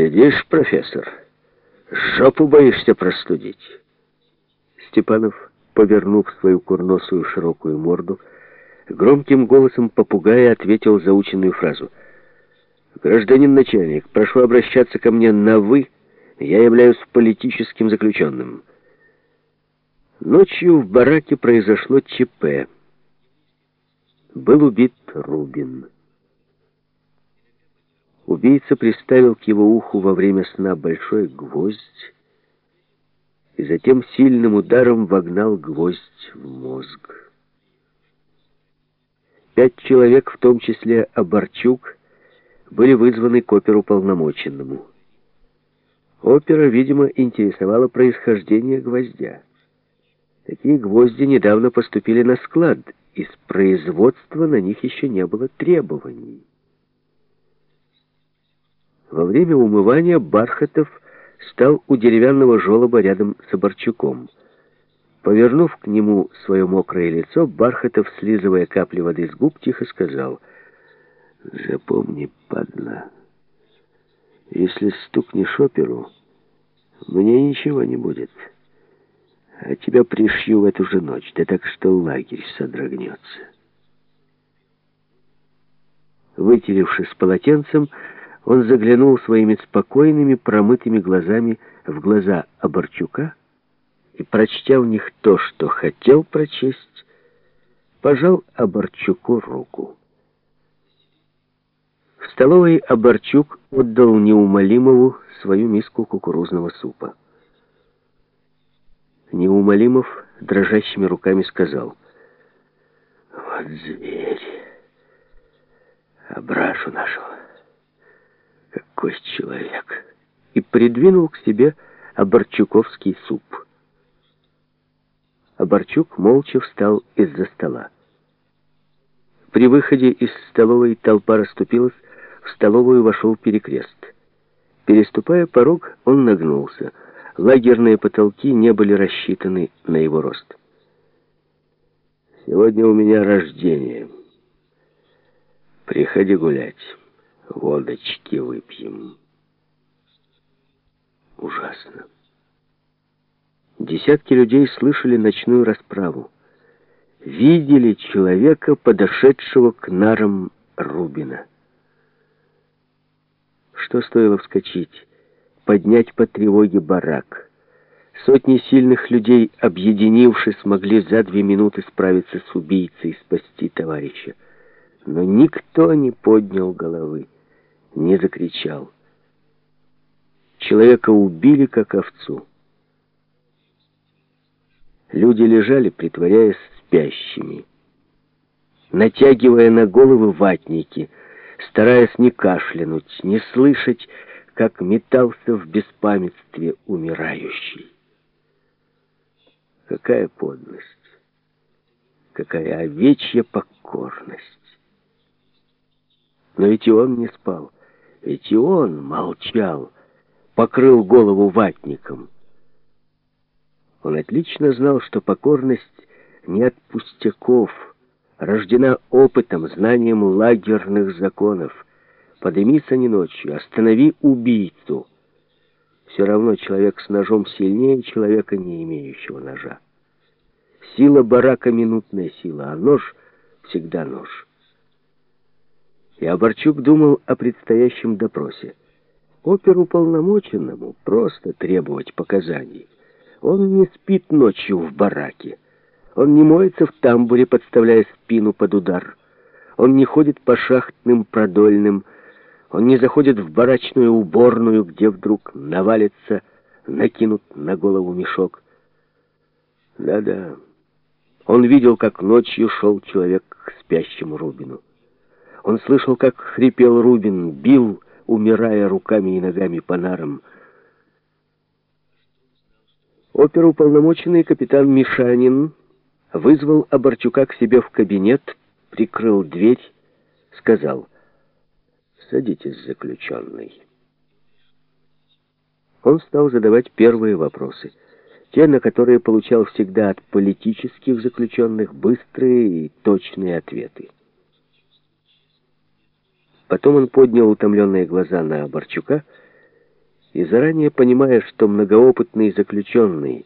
Сидишь, профессор, жопу боишься простудить. Степанов, повернув свою курносую широкую морду, громким голосом попугая ответил заученную фразу. «Гражданин начальник, прошу обращаться ко мне на «вы», я являюсь политическим заключенным». Ночью в бараке произошло ЧП. Был убит Рубин. Убийца приставил к его уху во время сна большой гвоздь и затем сильным ударом вогнал гвоздь в мозг. Пять человек, в том числе Оборчук, были вызваны к оперуполномоченному. Опера, видимо, интересовало происхождение гвоздя. Такие гвозди недавно поступили на склад, из производства на них еще не было требований. Во время умывания Бархатов стал у деревянного желоба рядом с Оборчуком. Повернув к нему свое мокрое лицо, Бархатов, слизывая капли воды с губ, тихо сказал, «Запомни, падла, если стукнешь оперу, мне ничего не будет, а тебя пришью в эту же ночь, да так что лагерь содрогнется». Вытеревшись полотенцем, он заглянул своими спокойными, промытыми глазами в глаза Оборчука и, прочтя в них то, что хотел прочесть, пожал Оборчуку руку. В столовой Оборчук отдал Неумолимову свою миску кукурузного супа. Неумолимов дрожащими руками сказал, «Вот зверь, обрашу нашего». Какой человек! И придвинул к себе Оборчуковский суп. Оборчук молча встал из-за стола. При выходе из столовой толпа расступилась, в столовую вошел перекрест. Переступая порог, он нагнулся. Лагерные потолки не были рассчитаны на его рост. «Сегодня у меня рождение. Приходи гулять» водочки выпьем. Ужасно. Десятки людей слышали ночную расправу. Видели человека, подошедшего к нарам Рубина. Что стоило вскочить, поднять по тревоге барак. Сотни сильных людей, объединившись, могли за две минуты справиться с убийцей и спасти товарища. Но никто не поднял головы не закричал. Человека убили, как овцу. Люди лежали, притворяясь спящими, натягивая на головы ватники, стараясь не кашлянуть, не слышать, как метался в беспамятстве умирающий. Какая подлость! Какая овечья покорность! Но ведь и он не спал. Ведь и он молчал, покрыл голову ватником. Он отлично знал, что покорность не от пустяков, рождена опытом, знанием лагерных законов. Подымись не ночью, останови убийцу. Все равно человек с ножом сильнее человека, не имеющего ножа. Сила барака — минутная сила, а нож — всегда нож и Оборчук думал о предстоящем допросе. Оперуполномоченному просто требовать показаний. Он не спит ночью в бараке. Он не моется в тамбуре, подставляя спину под удар. Он не ходит по шахтным продольным. Он не заходит в барачную уборную, где вдруг навалится, накинут на голову мешок. Да-да, он видел, как ночью шел человек к спящему Рубину. Он слышал, как хрипел Рубин, бил, умирая руками и ногами по нарам. Оперуполномоченный капитан Мишанин вызвал Оборчука к себе в кабинет, прикрыл дверь, сказал «Садитесь, заключенный». Он стал задавать первые вопросы, те, на которые получал всегда от политических заключенных быстрые и точные ответы. Потом он поднял утомленные глаза на Борчука И заранее понимая, что многоопытный заключенный,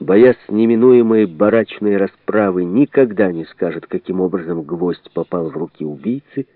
боясь неминуемой барачной расправы, никогда не скажет, каким образом гвоздь попал в руки убийцы,